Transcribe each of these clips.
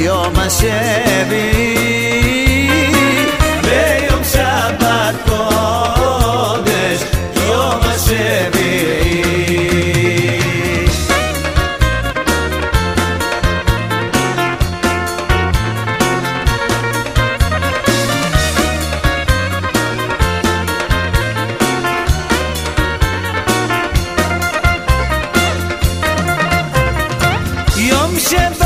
δυο μαζεύει Βέιον ξαπατώντες δυο μαζεύει Yom Shem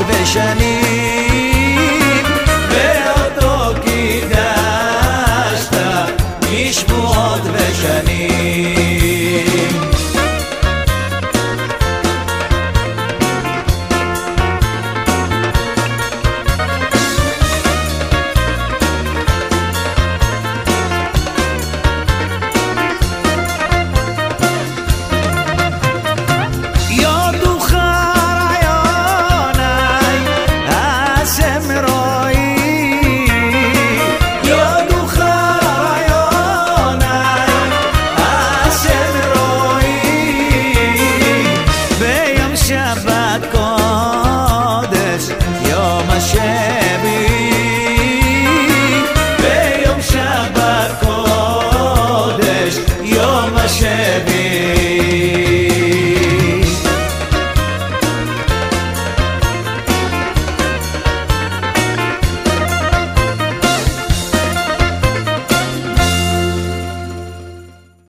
את ושנים con.